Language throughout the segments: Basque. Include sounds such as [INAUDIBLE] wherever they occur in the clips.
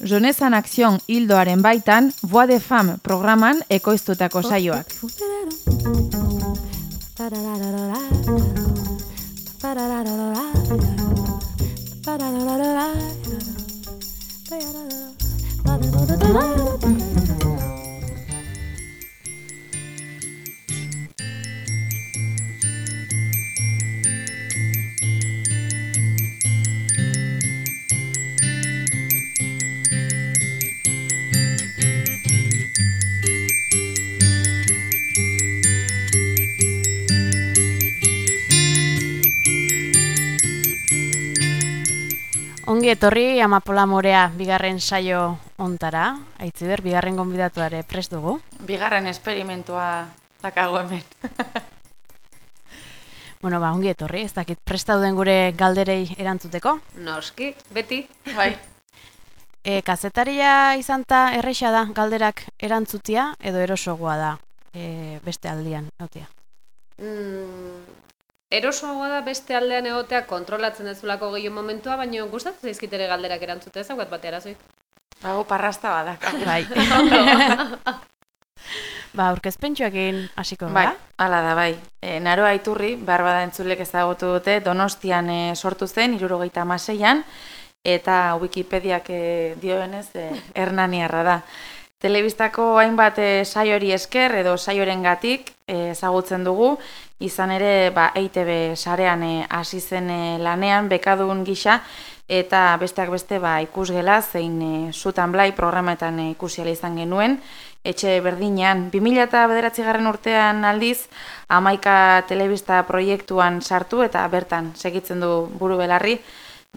En Action hildoaren baitan, Voix de Femme programan ekoiztutako saioak. Ongi etorri Amapola Morea bigarren saio ontara. Aitziber, bigarren gonbidatuare prest dugu. Bigarren esperimentua dakago hemen. [LAUGHS] bueno, ba, ongi etorri, ez dakit presta duen gure galderei erantzuteko. Noski, beti. Bai. [LAUGHS] E, kazetaria izan ta erresa da galderak erantzutia edo erosogoa da e, beste aldian, notia. Mm, erosoagoa da beste aldean egotea kontrolatzen dezulako gehiago momentua, baina gustatzen zaizkit ere galderak erantzutea ez bat batera zoik. Bago parrasta badak. Bai. [LAUGHS] ba, aurkezpentsuak egin hasiko Bai, gara. hala da, bai. E, naroa iturri, behar bada entzulek ezagutu dute, donostian e, sortu zen, irurogeita amaseian, eta Wikipediak e, dioenez e, hernaniarra da. Telebistako hainbat e, saiori esker edo saioren gatik ezagutzen dugu, izan ere ba, EITB sarean e, hasi zen e, lanean bekadun gisa, eta besteak beste ba, ikusgela zein e, sutan blai programetan e, ikusiala izan genuen, etxe berdinean. 2000 eta bederatzi garren urtean aldiz, amaika telebista proiektuan sartu eta bertan segitzen du buru belarri,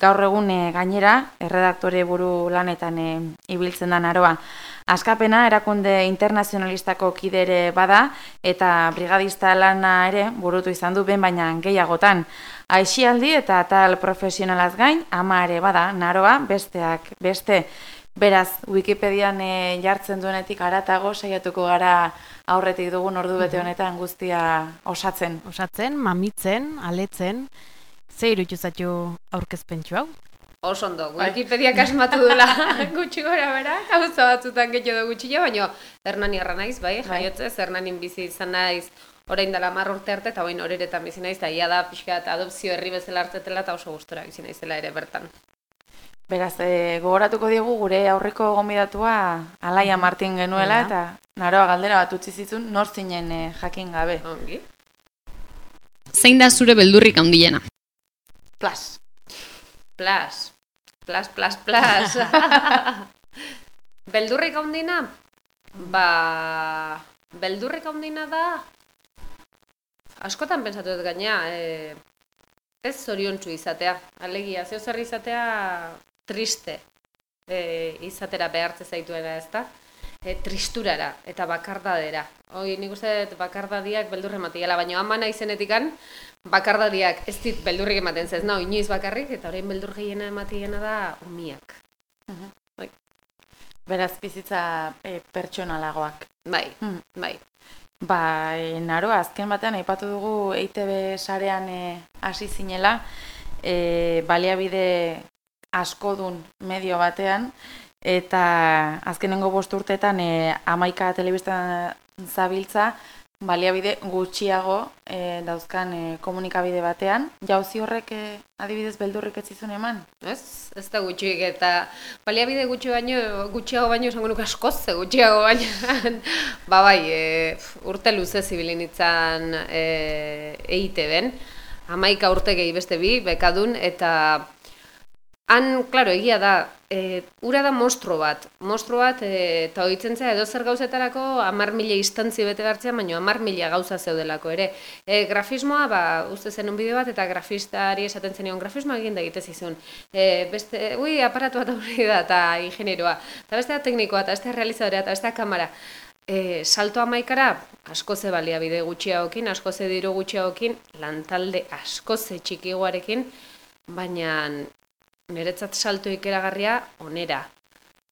gaur egun e, gainera, erredaktore buru lanetan e, ibiltzen da naroa. Askapena erakunde internazionalistako kidere bada eta brigadista lana ere burutu izan du ben baina gehiagotan. Aixialdi eta tal profesionalaz gain, ama ere bada, naroa, besteak, beste, Beraz, Wikipedian e, jartzen duenetik aratago saiatuko gara aurretik dugun ordu bete honetan guztia osatzen. Osatzen, mamitzen, aletzen, ze irutu zatu aurkezpentsu hau? Oso ondo, Wikipediak asmatu dela [LAUGHS] gutxi gora bera, gauza batzutan gehiago da gutxi baina Hernani erra naiz, bai, jaiotzez, Hernanin bizi izan naiz, orain dela mar urte arte, eta orain horeretan bizi naiz, eta ia da pixka eta adopzio herri bezala hartetela, eta oso gustora bizi naizela ere bertan. Beraz, e, gogoratuko diegu gure aurreko gonbidatua Alaia Martin genuela Ja. eta naroa galdera bat utzi zizun nor zinen e, jakin gabe. Ongi. Zein da zure beldurrik handiena? Plas. Plas. Plas, plas, plas. [LAUGHS] beldurrik handina? Ba... Beldurrik handina da... Askotan pentsatu dut gaina, e, ez zoriontsu izatea. Alegia, zeo zer izatea triste e, izatera behartze zaituena, ezta? E, tristurara eta bakardadera. Hoi, nik uste dut bakardadiak beldurre matiela, baina ama naizenetikan bakardadiak ez dit beldurrik ematen zez, no, inoiz bakarrik, eta orain beldur gehiena ematiena da umiak. Beraz, bizitza e, pertsonalagoak. Bai, Hmm. bai. Ba, e, naroa, azken batean aipatu dugu EITB sarean e, hasi zinela, e, baliabide askodun medio batean, eta azkenengo bost urteetan e, amaika telebistan zabiltza, baliabide gutxiago e, dauzkan e, komunikabide batean. Jauzi horrek e, adibidez beldurrik ez zizun eman? Ez, ez da gutxik eta baliabide gutxi baino, gutxiago baino esango nuke askoz gutxiago baino. [LAUGHS] ba bai, e, urte luze zibilin itzan e, EITB-en, hamaika urte gehi beste bi, bekadun, eta han, klaro, egia da, e, ura da monstro bat, monstro bat, e, eta hoitzen zea edo zer gauzetarako amar mila instantzi bete gartzea, baina amar mila gauza zeudelako ere. E, grafismoa, ba, uste zen un bideo bat, eta grafistari esaten zenion grafismoa egin da egite zizun. E, beste, ui, aparatu bat hori da, eta ingenieroa, eta beste teknikoa, eta beste realizadorea, eta beste kamera. E, salto amaikara, asko ze baliabide gutxiagokin, asko ze diru gutxiagokin, lantalde asko ze txikigoarekin, baina niretzat salto ikeragarria onera.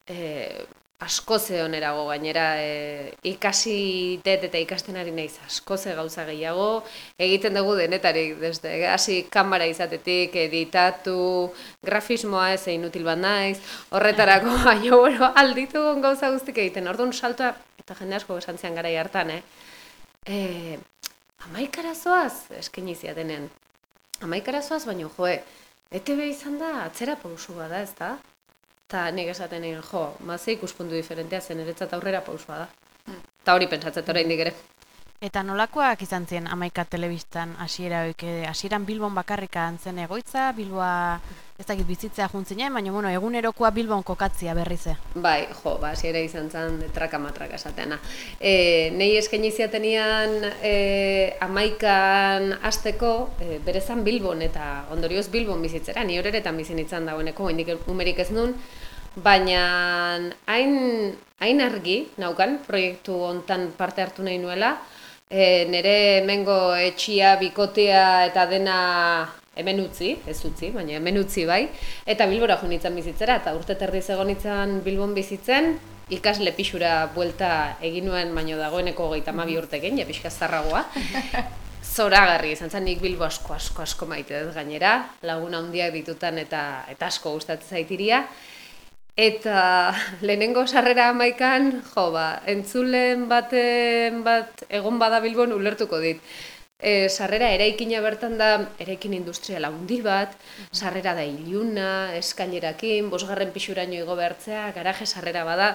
E, asko ze onerago gainera e, ikasi det eta ikasten ari naiz asko ze gauza gehiago. Egiten dugu denetarik desde hasi kamera izatetik editatu grafismoa ez inutil bat naiz. Horretarako [LAUGHS] baina bueno alditu gauza guztik egiten. Orduan saltoa eta jende asko esan zian garai hartan eh. E, amaikara zoaz eskaini ziatenean amaikara zoaz baina joe ETB izan da atzera pausu bada ez da Eta nik esaten egin, jo, mazei ikuspuntu diferentea zen eretzat aurrera pausua da. Eta hori pentsatzen oraindik ere. Eta nolakoak izan ziren amaika telebistan hasiera eh, hasieran Bilbon bakarrika zen egoitza, Bilboa ez dakit bizitzea juntzinen, baina bueno, egunerokoa Bilbon kokatzia berrize. Bai, jo, ba, hasiera izan zen traka matraka esateana. E, nei eskaini ziatenian e, amaikan hasteko e, berezan Bilbon eta ondorioz Bilbon bizitzera, ni horeretan bizin itzan dagoeneko, indik umerik ez nun, baina hain, hain argi naukan proiektu hontan parte hartu nahi nuela, e, nire hemengo etxia, bikotea eta dena hemen utzi, ez utzi, baina hemen utzi bai, eta Bilbora jo nintzen bizitzera, eta urte terdi egon nintzen Bilbon bizitzen, ikasle pixura buelta egin nuen, baino dagoeneko gehieta mabi urte ja pixka zarragoa. [LAUGHS] Zoragarri izan zen nik Bilbo asko, asko, asko maite dut gainera, laguna handiak ditutan eta, eta asko gustatzen zaitiria. Eta lehenengo sarrera amaikan, jo, ba, entzulen baten bat egon bada bilbon ulertuko dit. E, sarrera eraikina bertan da eraikin industrial handi bat, sarrera da iluna, eskailerakin, bosgarren pixuraino igo behartzea, garaje sarrera bada,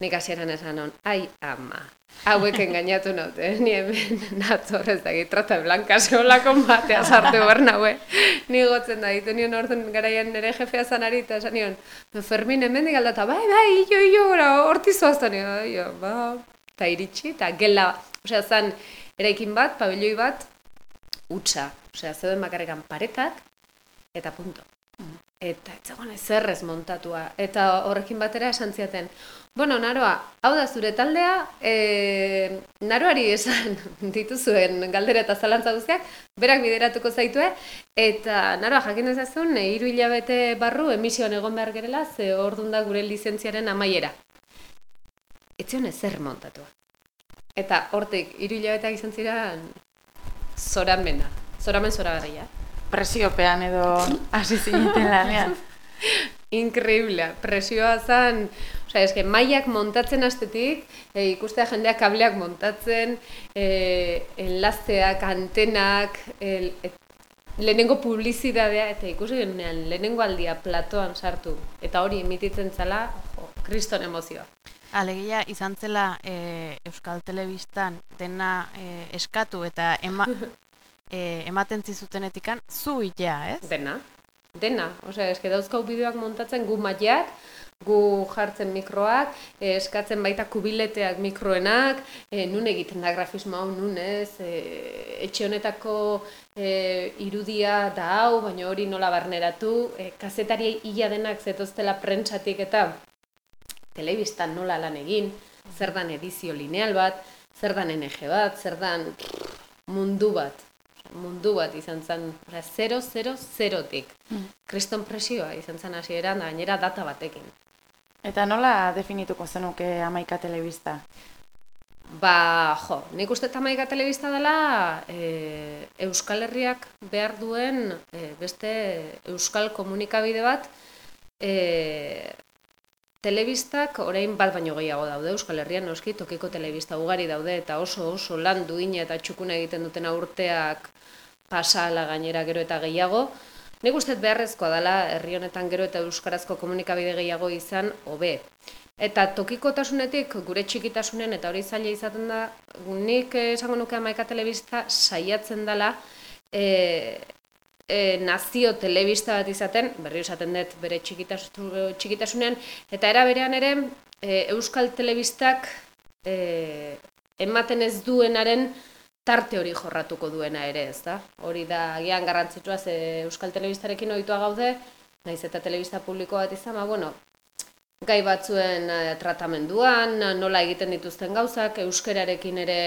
nik hasieran esan hon, ai ama, hauek engainatu naute, ni hemen natzor ez dakit, trata blanca zeolako batea sartu behar naue. Ni gotzen da, ditu nion orduan garaian nire jefea zanari, eta esan nion, Fermin hemen digaldata, bai, bai, io, io, ora, hortizu azta nion, io, ba, eta iritsi, eta gela, osea, zan, eraikin bat, pabelloi bat, utxa, osea, zeuden bakarrekan paretak, eta punto. Eta ez zegoen ezerrez montatua. Eta horrekin batera esan ziaten, bueno, naroa, hau da zure taldea, e, naroari esan [LAUGHS] dituzuen galdera eta zalantza guztiak, berak bideratuko zaitue, eta naroa jakin dezazun, e, hilabete barru emisioan egon behar gerela, ze hor da gure lizentziaren amaiera. Etzion ezer montatua. Eta hortik, iru hilabeteak izan ziren, zoramena, zoramen zoragarria presiopean edo hasi zineten lanean. [LAUGHS] Increíble, presioa zen, osea, eske mailak montatzen astetik, e, ikustea jendeak kableak montatzen, e, enlazeak, antenak, el, et, lehenengo publizidadea, eta ikusi genean, lehenengo aldia platoan sartu, eta hori emititzen zala, jo, kriston emozioa. Alegia izan zela e, Euskal Telebistan dena e, eskatu eta ema, [LAUGHS] e, ematen zizutenetikan zu itea, ez? Dena, dena. Osea, eske dauzkau bideoak montatzen gu maiak, gu jartzen mikroak, e, eskatzen baita kubileteak mikroenak, e, nun egiten da grafismo hau, nun ez, e, etxe honetako e, irudia da hau, baina hori nola barneratu, e, kazetari hila denak zetoztela prentsatik eta telebistan nola lan egin, zer dan edizio lineal bat, zer dan NG bat, zer dan mundu bat mundu bat izan zen, 0-0-0-tik. Mm. Kriston presioa izan zen hasieran gainera data batekin. Eta nola definituko zenuke amaika telebista? Ba, jo, nik uste amaika telebista dela e, Euskal Herriak behar duen e, beste Euskal komunikabide bat e, Telebistak orain bat baino gehiago daude Euskal Herrian noski tokiko telebista ugari daude eta oso oso lan duina eta txukuna egiten duten urteak pasala gainera gero eta gehiago. Nik uste beharrezkoa dela herri honetan gero eta euskarazko komunikabide gehiago izan hobe. Eta tokikotasunetik gure txikitasunen eta hori zaila izaten da, nik esango nuke amaika telebista saiatzen dela e, e, nazio telebista bat izaten, berri esaten dut bere txikitasunean, eta era berean ere e, euskal telebistak e, ematen ez duenaren tarte hori jorratuko duena ere, ez da? Hori da, agian garrantzitsua ze Euskal Telebistarekin ohitua gaude, naiz eta telebista publiko bat izan, ba, bueno, gai batzuen eh, tratamenduan, nola egiten dituzten gauzak, euskerarekin ere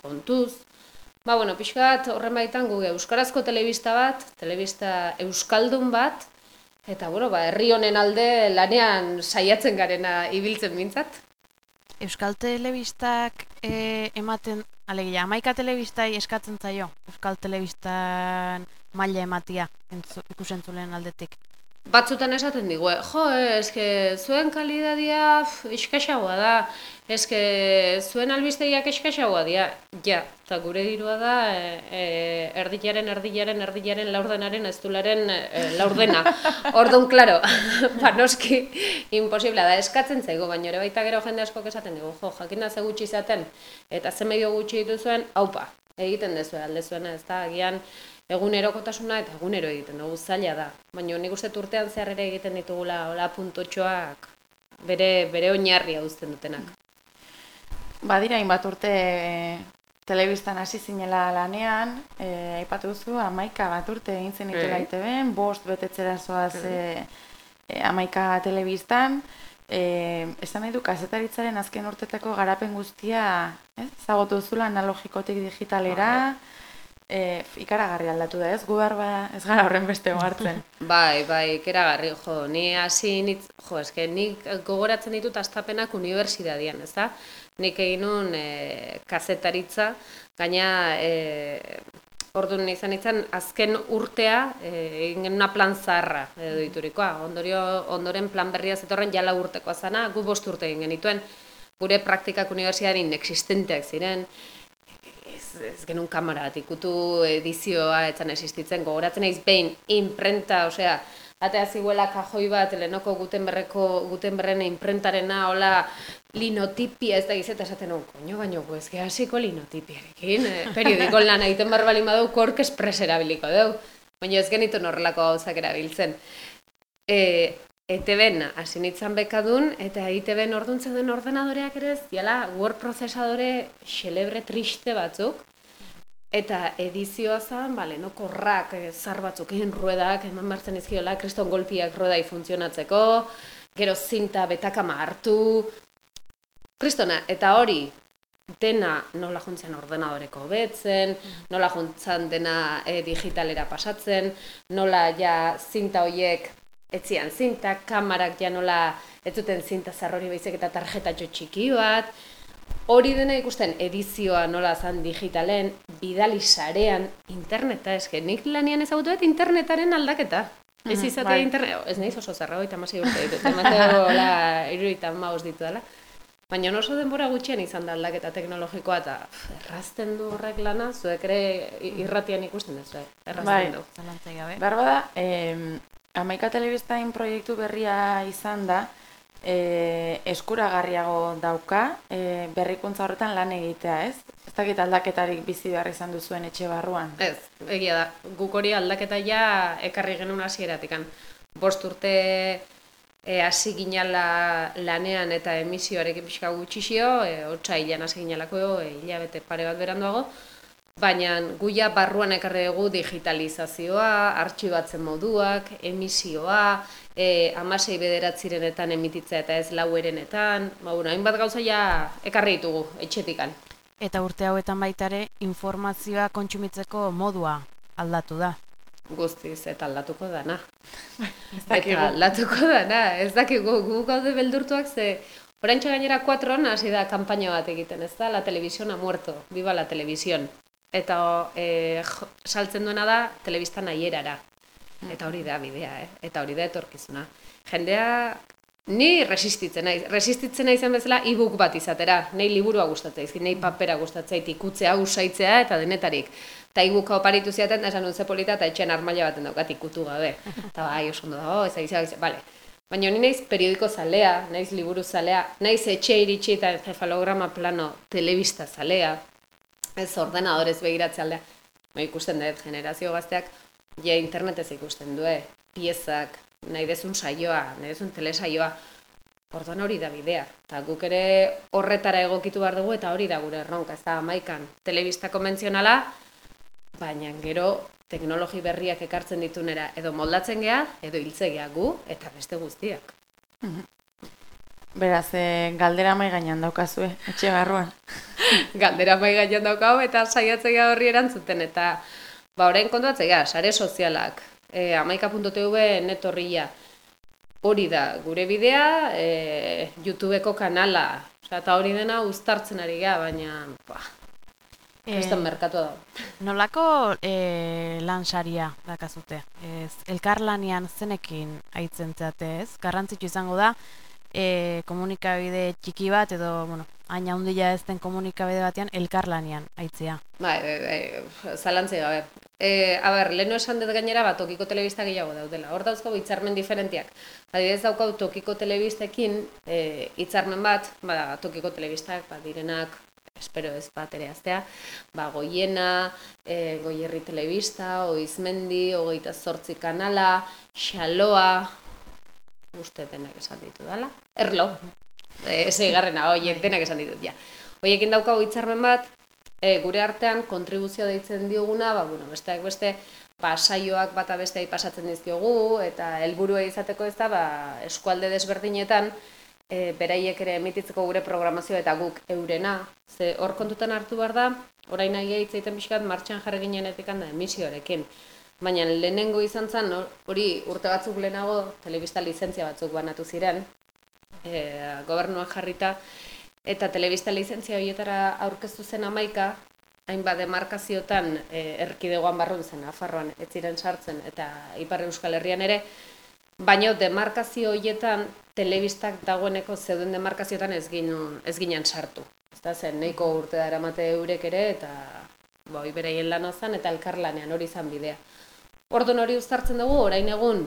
kontuz. Ba, bueno, pixka bat, horren baitan gu euskarazko telebista bat, telebista euskaldun bat, Eta, bueno, ba, herri honen alde lanean saiatzen garena ibiltzen mintzat. Euskal Telebistak e, ematen, alegia, amaika telebistai eskatzen zaio, Euskal Telebistan maila ematia entzu, ikusentzulen aldetik. Batzutan esaten digu, eh, jo, eh, eske zuen kalidadia eskaxagoa da, eske zuen albistegiak eskaxagoa dira, ja, eta gure dirua da e, e, erdilaren, erdilaren, erdilaren, laurdenaren, eztularen e, laurdena. [LAUGHS] Orduan, klaro, [LAUGHS] ba, noski, imposiblea da, eskatzen zaigu, baina ere baita gero jende askok esaten digu, jo, jakin da ze gutxi izaten, eta ze medio gutxi dituzuen, haupa, egiten dezue, alde zuena, ez da, agian, egunerokotasuna eta egunero egiten dugu zaila da. Baina nik uste urtean zehar ere egiten ditugula hola puntotxoak bere, bere oinarria uzten dutenak. Badira hainbat urte e, telebistan hasi zinela lanean, e, aipatu duzu, amaika bat urte egin zen itela Bai. ITB-en, bost betetzera zoaz e, e, amaika telebistan, e, esan nahi du, kazetaritzaren azken urtetako garapen guztia, ez? Zagotu duzula analogikotik digitalera, e, ikaragarri aldatu da, ez? Gu behar ba, ez gara horren beste hartzen. [LAUGHS] Bai, bai, keragarri, jo, ni hasi nitz, jo, eske nik gogoratzen ditut astapenak unibertsitatean, ez da? Nik egin nun e, kazetaritza, gaina e, orduan izan izan azken urtea e, egin genuen plan zaharra edo diturikoa. Ondorio, ondoren plan berria zetorren jala urtekoa zana, gu bost urte egin genituen. Gure praktikak unibertsitatean inexistenteak ziren, ez, ez genuen kamera bat ikutu edizioa etzan existitzen, gogoratzen naiz behin imprenta, osea, atea ziguela kajoi bat, lehenoko Gutenberreko, Gutenberren imprentarena, hola, linotipia ez da gizeta esaten nun, koño, baino, pues, que hasiko linotipiarekin, eh? periodikon lan egiten behar balin badu, kork espres erabiliko deu, baina ez genitu horrelako gauzak erabiltzen. E, ETB-n hasi nintzen bekadun, eta ETB-n orduntzen den ordenadoreak ere ez, diala, word prozesadore xelebre triste batzuk, Eta edizioa zen, bale, no, korrak, eh, zar batzuk egin ruedak, eman martzen izkiola, kriston golpiak ruedai funtzionatzeko, gero zinta betakama hartu, kristona, eta hori, dena nola juntzen ordenadoreko betzen, nola juntzen dena eh, digitalera pasatzen, nola ja zinta hoiek etzian zinta, kamarak ja nola ez zuten zinta zarrori baizik eta tarjetatxo txiki bat, Hori dena ikusten edizioa nola zan digitalen, bidali sarean, interneta, eske nik lanian ezagutu dut internetaren aldaketa. Ez Mhm, izatea bai. internet, ez naiz oso zarra goita masi urte ditut, emateo la iruita maus ditu dela. Baina oso denbora gutxien izan da aldaketa teknologikoa eta errazten du horrek lana, zuek ere i- irratian ikusten duzu, eh? errazten Bai. du. Behar bada, eh, amaika telebistain proiektu berria izan da, eh, eskuragarriago dauka, eh, berrikuntza horretan lan egitea, ez? Ez dakit aldaketarik bizi behar izan duzuen etxe barruan. Ez, egia da. Guk hori aldaketa ja ekarri genuen hasieratikan. Bost urte e, hasi ginala lanean eta emisioarekin pixka gutxixio, e, otsailean hasi ginalako e, hilabete pare bat beranduago, baina gu ja barruan ekarri dugu digitalizazioa, artxibatzen moduak, emisioa, e, amasei bederatzirenetan emititzea eta ez lauerenetan, ba, bueno, hainbat gauza ja ekarri ditugu etxetikan. Eta urte hauetan baita ere informazioa kontsumitzeko modua aldatu da. Guztiz, eta aldatuko dana. Ez dakigu. Eta aldatuko dana, ez dakigu gu gaude beldurtuak ze Oraintxe gainera 4 hasi da kanpaina bat egiten, ez da? La televisión ha muerto, viva la televisión. Eta e, jo- saltzen duena da telebista nahierara. Eta hori da bidea, eh? Eta hori da etorkizuna. Jendea ni resistitzen naiz. Resistitzen naizen bezala e-book bat izatera. Nei liburua gustatzen zaizkit, nei papera gustatzen zait, ikutzea, usaitzea eta denetarik. Eta e-booka oparitu ziaten, da esan nuen ze polita eta etxean armaila baten daukat ikutu gabe. Eta bai, oso ondo dago, ez aizia, bale. Baina ni naiz periodiko zalea, naiz liburu zalea, naiz etxe iritsi eta encefalograma plano telebista zalea, ez ordenadorez begiratze aldea. Ba, ikusten dut, generazio gazteak, ja internetez ikusten du, piezak, nahi dezun saioa, nahi dezun telesaioa, orduan hori da bidea. Eta guk ere horretara egokitu behar dugu eta hori da gure erronka, ez da amaikan. Telebista konbentzionala, baina gero teknologi berriak ekartzen ditunera edo moldatzen gea, edo hiltzegea gu eta beste guztiak. Beraz, e, galdera mai gainean daukazue, etxe barruan. [LAUGHS] Galdera bai gainean daukau eta saiatzea horri erantzuten eta ba orain kontuatzea, sare sozialak, e, amaika.tv netorria. Hori da, gure bidea, e, YouTubeko kanala, Osea, eta hori dena uztartzen ari ga, baina, ba, Eh, kriston merkatua da. [LAUGHS] Nolako e, lansaria dakazute? Ez, elkarlanean zenekin aitzen zeate ez? Garrantzitsu izango da, e, komunikabide txiki bat edo, bueno, hain handia ez den komunikabide batean elkarlanean aitzea. Bai, bai, bai, zalantzei gabe. E, a ber, lehenu esan dut gainera, ba, tokiko telebista gehiago daudela. Hor dauzko hitzarmen diferentiak. Adibidez daukau tokiko telebistekin e, hitzarmen bat, ba, tokiko telebistak, ba, direnak, espero ez bat ere aztea, ba, goiena, e, goierri telebista, oizmendi, hogeita zortzi kanala, xaloa, uste denak esan ditu dala, erlo, e, zeigarrena, oiek denak esan ditut, ja. Oiekin daukagu hitzarmen bat, e, gure artean kontribuzio deitzen dioguna, ba, bueno, besteak beste, ba, saioak bata besteai pasatzen dizkiogu, eta helburua izateko ez da, ba, eskualde desberdinetan, e, beraiek ere emititzeko gure programazioa eta guk eurena. Ze hor kontutan hartu behar da, orain nahi hitz egiten pixkat martxan jarri ginenetik da emisioarekin. Baina lehenengo izan zen, hor- hori urte batzuk lehenago telebista lizentzia batzuk banatu ziren, e, gobernuak jarrita, eta telebista lizentzia horietara aurkeztu zen amaika, hainbat demarkaziotan e, erkidegoan barrun zen, Nafarroan ez ziren sartzen, eta Ipar Euskal Herrian ere, baino demarkazio horietan telebistak dagoeneko zeuden demarkazioetan ez ginen, ez ginen sartu. Ez zen, nahiko urte dara mate eurek ere, eta ba, beraien lana zen, eta elkarlanean hori izan bidea. Orduan hori uztartzen dugu, orain egun,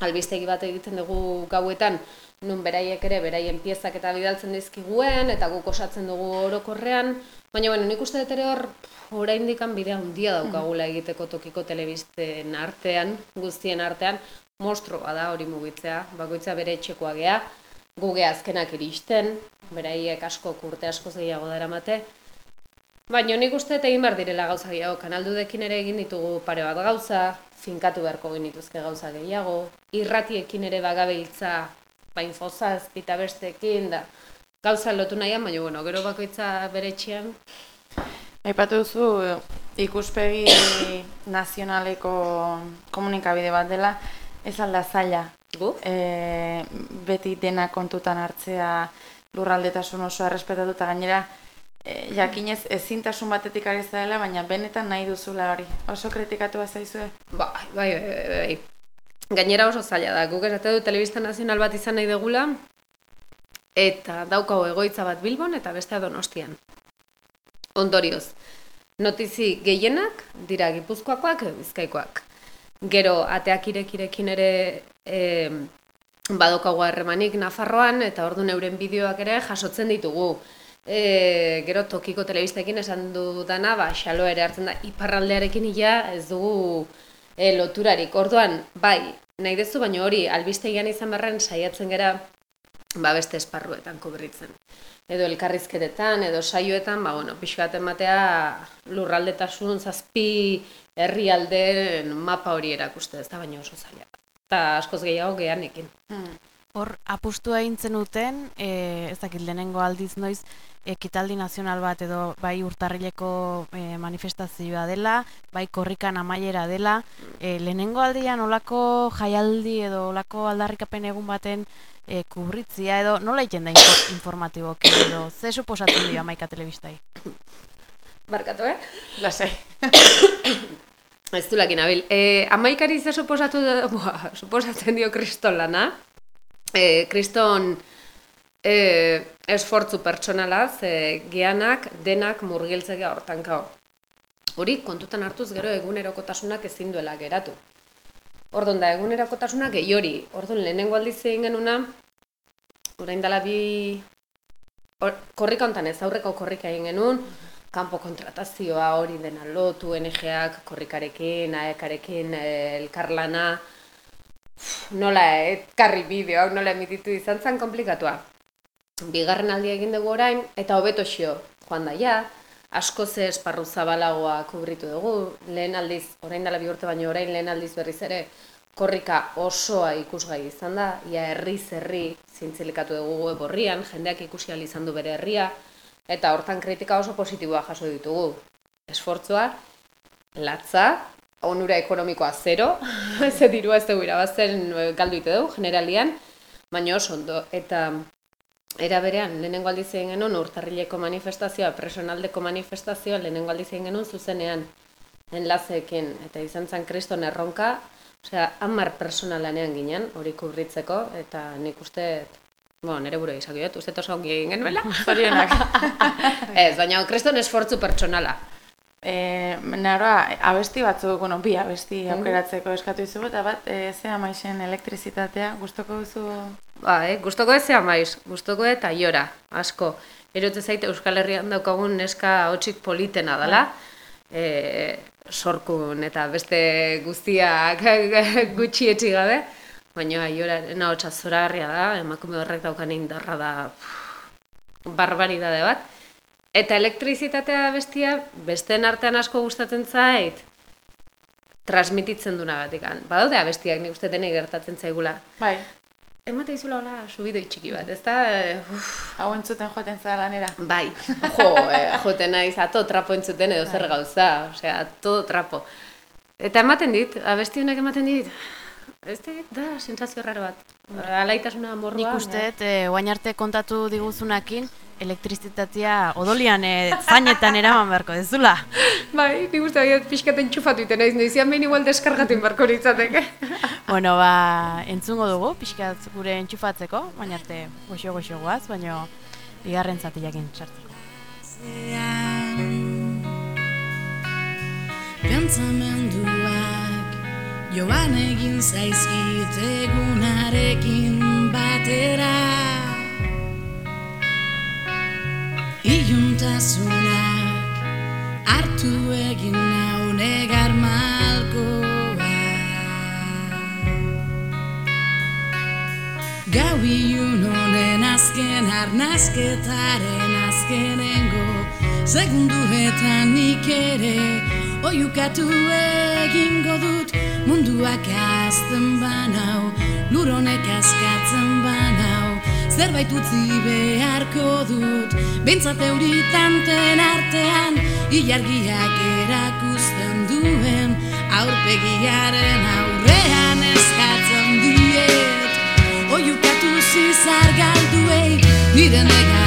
albistegi bat egiten dugu gauetan, nun beraiek ere beraien piezak eta bidaltzen dizkiguen, eta guk osatzen dugu orokorrean, baina bueno, nik uste dut ere hor, oraindik bidea handia daukagula egiteko tokiko telebisten artean, guztien artean, monstro bada hori mugitzea, bakoitza bere etxekoa gea, guge azkenak iristen, beraiek asko urte askoz gehiago daramate, Baina nik uste eta egin behar direla gauza gehiago, kanaldudekin ere egin ditugu pare bat gauza, finkatu beharko genituzke gauza gehiago, irratiekin ere bagabiltza, ba infozaz, eta besteekin, da gauza lotu nahian, baina bueno, gero bakoitza bere etxean, Aipatu duzu eh, ikuspegi nazionaleko komunikabide bat dela, ez alda zaila. gu? E, beti dena kontutan hartzea lurraldetasun oso errespetatu eta gainera e, jakinez ezintasun batetik ari zarela, baina benetan nahi duzula hori. Oso kritikatu bat zaizue? Bai, bai, bai, bai, bai. Gainera oso zaila da, guk esate du telebista nazional bat izan nahi degula, eta daukago egoitza bat Bilbon eta bestea Donostian. Ondorioz, notizi gehienak dira Gipuzkoakoak edo Bizkaikoak. Gero ateak irekirekin ere e, badokago harremanik Nafarroan eta orduan euren bideoak ere jasotzen ditugu. E, gero tokiko telebistekin esan dudana, ba, xalo ere hartzen da, iparraldearekin ia ez dugu e, loturarik. Orduan, bai, nahi dezu, baina hori albistegian izan berren saiatzen gera ba, beste esparruetan kubritzen. Edo elkarrizketetan, edo saioetan, ba, bueno, pixka bat ematea lurraldetasun zazpi herrialdeen mapa hori erakuste, ez da baina oso zaila. Eta askoz gehiago geanekin. Hor, apustua egin zenuten, e, ez dakit lehenengo aldiz noiz, ekitaldi nazional bat edo bai urtarrileko e, manifestazioa dela, bai korrikan amaiera dela, e, lehenengo aldian olako jaialdi edo olako aldarrikapen egun baten e, kubritzia edo nola egiten da info, informatiboki edo ze suposatzen dio amaika telebistai? [COUGHS] Barkatu, eh? Lasai. [COUGHS] Ez du lakin abil. E, amaikari ze suposatu da, [LAUGHS] bua, suposatzen dio kriston lana. E, kriston e, esfortzu pertsonalaz, e, geanak, denak murgiltzea hortan kao. Hori kontutan hartuz gero egunerokotasunak ezin duela geratu. Ordon da, egunerokotasunak gehi hori. Ordon lehenengo aldiz egin genuna, orain dela bi... Or, korrika hontan ez, aurreko korrika egin genuen, kanpo kontratazioa hori dena lotu, NGak, korrikarekin, aekarekin, eh, elkarlana, nola ekarri bideoak, nola emititu izan zen komplikatua. Bigarren aldia egin dugu orain, eta hobeto xio, joan da ja, asko ze esparru zabalagoa kubritu dugu, lehen aldiz, orain dela bi urte baino orain lehen aldiz berriz ere, korrika osoa ikusgai izan da, ia herri zintzilikatu dugu web horrian, jendeak ikusi izan du bere herria, eta hortan kritika oso positiboa jaso ditugu. Esfortzua, latza, onura ekonomikoa zero, [LAUGHS] ze dirua ez dugu irabazten eh, galdu ite dugu, generalian, baina oso ondo. Eta era berean, lehenengo aldiz egin genuen urtarrileko manifestazioa, personaldeko manifestazioa, lehenengo aldiz egin genuen zuzenean enlazeekin, eta izan zen kriston erronka, osea, hamar personalanean ginen, hori kubritzeko, eta nik uste, Bueno, nire buru izak dut, uste oso ongi egin genuela. [LAUGHS] Zorionak. Ez, baina kriston esfortzu pertsonala. E, naroa, abesti batzuk, bueno, bi abesti aukeratzeko eskatu izugu, eta bat, e, ze amaixen elektrizitatea, gustoko duzu... Ba, eh, gustoko ez zea maiz, gustoko eta iora, asko. Erotze zaite Euskal Herrian daukagun neska hotxik politena dela, e, sorkun eta beste guztiak [LAUGHS] gutxi etxi gabe, baina iora, ena hotxa zoragarria da, emakume horrek daukan indarra da pff, barbaridade bat. Eta elektrizitatea bestia, besteen artean asko gustatzen zait, transmititzen duna batikan. Badaude abestiak nik uste denei gertatzen zaigula. Bai, Emate izula hola subidoi txiki bat, ez da? Hau entzuten joaten zara lanera. bai, jo, eh, joten naiz, ato trapo entzuten edo zer gauza, osea, todo trapo. Eta ematen dit, abesti honek ematen dit, ez da, da, sensazio raro bat. Alaitasuna morroa. Nik uste, e, oain arte kontatu diguzunakin, elektrizitatea odolian e, zainetan eraman beharko dezula. Bai, nik uste baiet pixkaten txufatu iten naiz, noizian behin igual deskargaten barko nitzateke. [LAUGHS] bueno, ba, entzungo dugu, pixkat gure entxufatzeko, oain arte goxo-goxo guaz, baina bigarren zatiakin sartzeko. Pentsamenduak joan egin zaizkit egunarekin batera Iuntasunak hartu egin nau negar malkoa. Gau ilun honen azken arnazketaren azkenengo Segunduetan nik ere oiukatu egingo dut. Munduak azten banau, lur honek askatzen banau Zerbait utzi beharko dut, bentsat euritanten artean Ilargiak erakusten duen, aurpegiaren aurrean eskatzen diet. Oiukatu zizar galduei, nire negar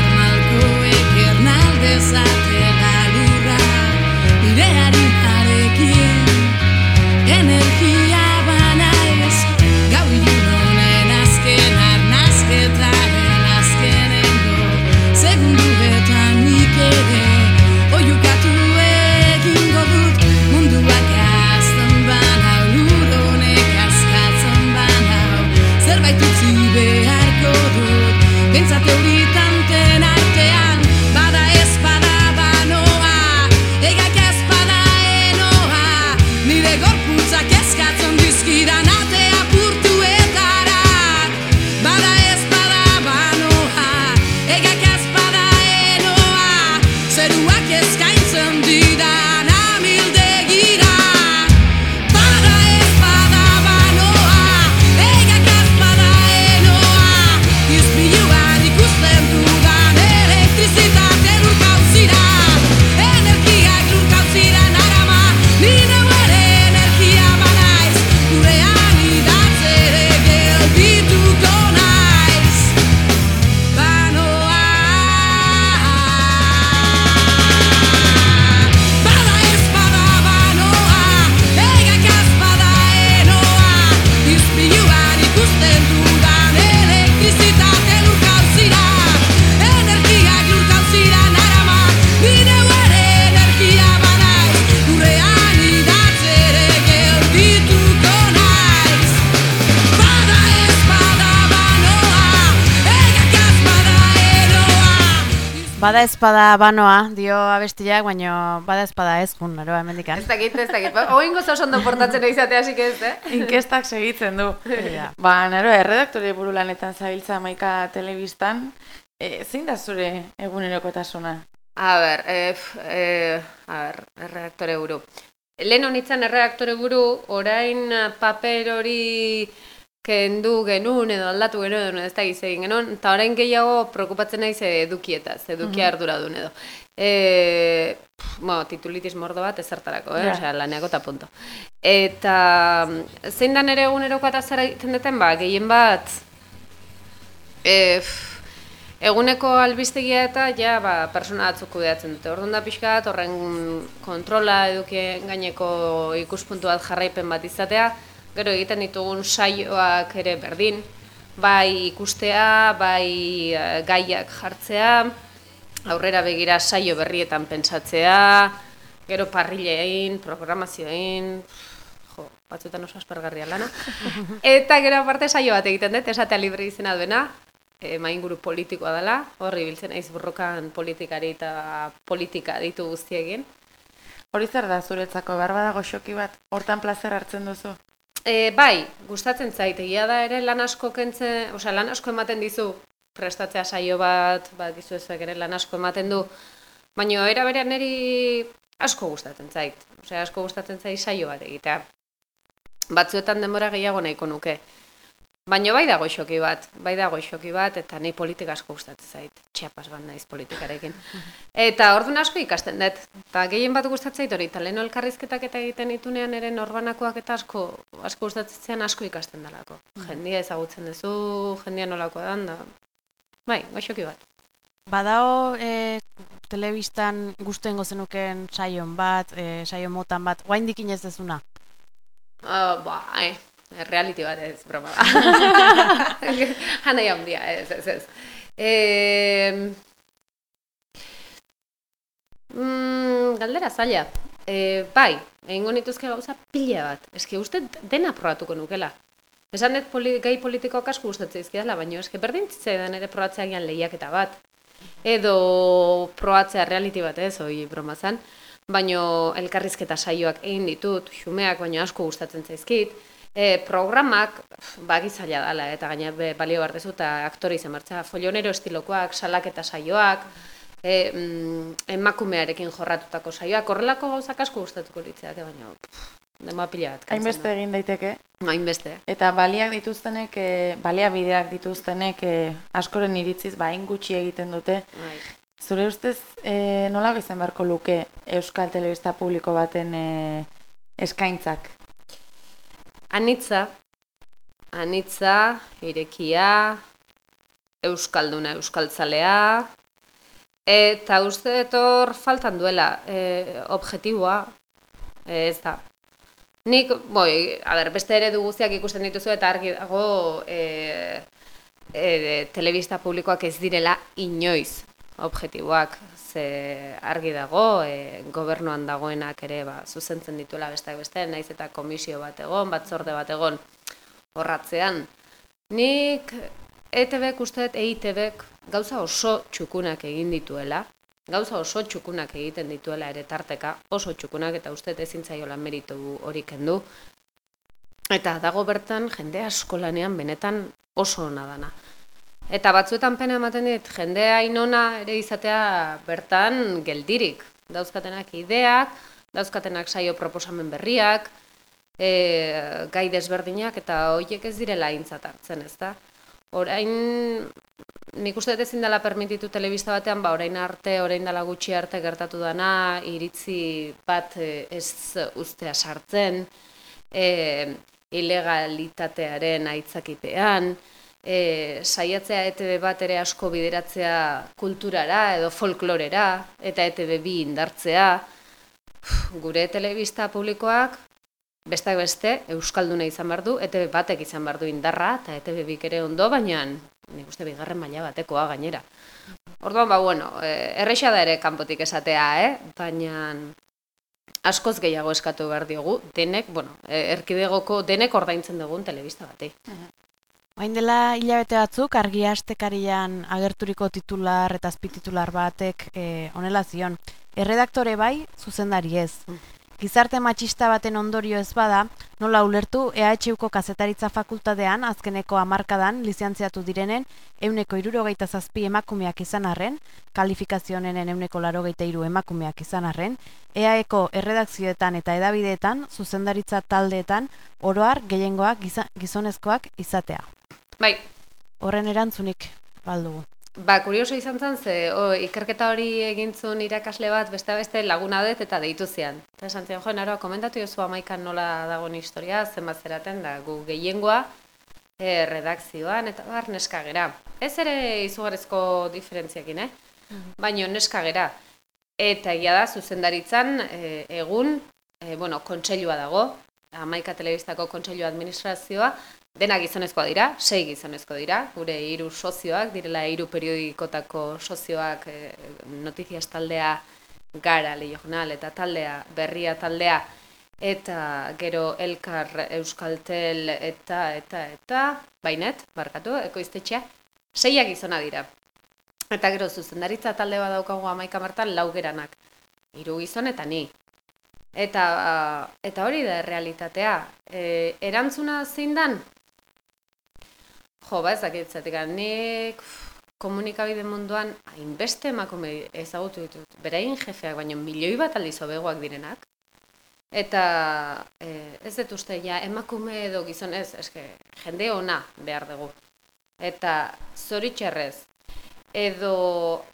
Bada ezpada banoa, dio abestiak, baina bada ezpada ez gun, naroa hemendikan. Ez dakit, ez dakit. Ba, Oingo oso ondo portatzen izate hasik ez, eh? Inkestak segitzen du. [LAUGHS] ba, naro, erredaktore buru lanetan zabiltza maika telebistan, e, zein da zure egunerokotasuna? A ber, e, f, e, a ber, erredaktore buru. Lehen honitzen erredaktore buru, orain paper hori kendu genuen edo aldatu genuen ez da egin genuen, eta orain gehiago preokupatzen naiz edukietaz, edukia arduradun edo. E, pff, bueno, titulitis mordo bat ezertarako, eh? Ja. Osea, laneako eta punto. Eta mm, zein da nere eguneroko eta zer egiten duten, ba, gehien bat, e, pff, eguneko albistegia eta ja, ba, persona batzuk kudeatzen dute. Orduan da pixka bat, horren kontrola edukien gaineko ikuspuntu bat jarraipen bat izatea, gero egiten ditugun saioak ere berdin, bai ikustea, bai eh, gaiak jartzea, aurrera begira saio berrietan pentsatzea, gero parrilla egin, programazio egin, jo, batzuetan oso aspergarria lana. [LAUGHS] Eta gero aparte saio bat egiten dut, esatea libre izena duena, e, mainguru politikoa dela, horri biltzen naiz burrokan politikari eta politika ditu guztiekin. Hori zer da zuretzako, behar badago xoki bat, hortan plazer hartzen duzu? E, bai, gustatzen zait, egia da ere lan asko kentzen, osea, lan asko ematen dizu, prestatzea saio bat, bat dizu ezuek ere lan asko ematen du, baina era berean niri asko gustatzen zait, osea, asko gustatzen zait saio bat egitea. Batzuetan denbora gehiago nahiko nuke. Baina bai dago xoki bat, bai dago xoki bat, eta nahi politika asko gustatzen zait. Txapas bat naiz politikarekin. [LAUGHS] Eta orduan asko ikasten dut. Eta gehien bat gustatzen zait hori, eta leheno elkarrizketak eta egiten ditunean ere norbanakoak eta asko, asko gustatzen zean asko ikasten dalako. Jendia ezagutzen duzu, jendia nolakoa dan, da. Bai, goxoki bat. Badao e, telebistan guztengo zenuken saion bat, e, saio motan bat, guain dikin ez dezuna. Uh, ba, eh, reality bat ez, broma [LAUGHS] da. Hanai handia, ez, ez, ez. E, mm, galdera zaila. E, bai, egingo nituzke gauza pila bat. Eske uste dena probatuko nukela. Esan dut poli, gai politikoak asko gustatzen izkidala, baina eske berdin zitzaidan ere probatzea gian lehiaketa bat. Edo probatzea reality bat ez, hoi broma zan. Baina elkarrizketa saioak egin ditut, xumeak baina asko gustatzen zaizkit. E, programak, pf, bagi zaila dela, eta gaina be, balio behar dezu, eta aktore izan bertza, folionero estilokoak, salaketa saioak, e, mm, emakumearekin jorratutako saioak, horrelako gauzak asko gustatuko litzeak, baina pff, dema pila bat. Hainbeste egin daiteke. Hainbeste. Eta baliak dituztenek, e, baliabideak dituztenek e, askoren iritziz ba, hain gutxi egiten dute. Bai. Zure ustez, e, nola izan beharko luke Euskal Telebista Publiko baten e, eskaintzak? Anitza, anitza, irekia, euskalduna, euskaltzalea, eta uste dut hor faltan duela e, objetiboa, e, ez da. Nik, boi, a ber, beste eredu guztiak ikusten dituzu eta argi dago e, e, telebista publikoak ez direla inoiz objetiboak ze argi dago e, gobernuan dagoenak ere ba, zuzentzen dituela besteak beste, naiz eta komisio bat egon, batzorde bat egon horratzean. Nik ETB-k uste dut EITB-k gauza oso txukunak egin dituela, gauza oso txukunak egiten dituela ere tarteka, oso txukunak eta uste dut ezin zaiola meritu hori kendu. Eta dago bertan jende asko lanean benetan oso ona dana. Eta batzuetan pena ematen dit, jendea inona ere izatea bertan geldirik. Dauzkatenak ideak, dauzkatenak saio proposamen berriak, e, gai desberdinak, eta horiek ez direla aintzat hartzen, ez da? Orain, nik uste dut ezin dela permititu telebista batean, ba, orain arte, orain dela gutxi arte gertatu dana, iritzi bat e, ez ustea sartzen, e, ilegalitatearen aitzakipean, e, saiatzea ETB bat ere asko bideratzea kulturara edo folklorera, eta ETB bi indartzea. Gure telebista publikoak, besteak beste, Euskalduna izan behar du, ETB batek izan behar du indarra, eta ETB bik ere ondo, baina nik uste bigarren maila batekoa gainera. Orduan, ba, bueno, e, erresa da ere kanpotik esatea, eh? baina askoz gehiago eskatu behar diogu, denek, bueno, e, erkidegoko denek ordaintzen dugun telebista bati. Oain dela hilabete batzuk, argi astekarian agerturiko titular eta azpititular batek e, onela zion. Erredaktore bai, zuzendari ez. Gizarte matxista baten ondorio ez bada, nola ulertu EHUko kazetaritza fakultatean azkeneko hamarkadan lizentziatu direnen euneko irurogeita zazpi emakumeak izan arren, kalifikazionenen euneko larogeita iru emakumeak izan arren, EAEko erredakzioetan eta edabideetan, zuzendaritza taldeetan, oroar gehiengoak gizonezkoak izatea. Bai, Horren erantzunik baldugu. Ba, kurioso izan zen, ze o, ikerketa hori egintzun irakasle bat beste beste laguna dut eta deitu zian. Eta esan zian, jo, naroa, komentatu jozu amaikan nola dagoen historia, zenbat zeraten da, gu gehiengoa, e, redakzioan, eta bar, neska gera. Ez ere izugarrizko diferentziakin, eh? Baina neska gera. Eta egia da, zuzendaritzan, e, egun, e, bueno, kontseilua dago, amaika telebistako kontseilu administrazioa, Dena gizonezkoa dira, sei gizonezko dira, gure hiru sozioak, direla hiru periodikotako sozioak, e, notizias taldea gara lehional eta taldea, berria taldea, eta gero elkar euskaltel eta, eta, eta, bainet, barkatu, ekoiztetxea, seiak gizona dira. Eta gero zuzendaritza talde bat daukagu amaika martan laugeranak, hiru gizon eta ni. Eta, eta hori da errealitatea. E, erantzuna zein dan? Jo, ba, ez dakit, zatik, nik komunikabide munduan hainbeste emakume ezagutu ditut. Berain jefeak, baina milioi bat aldiz hobegoak direnak. Eta e, ez dut uste, ja, emakume edo gizon ez, eske, jende ona behar dugu. Eta zoritxarrez, edo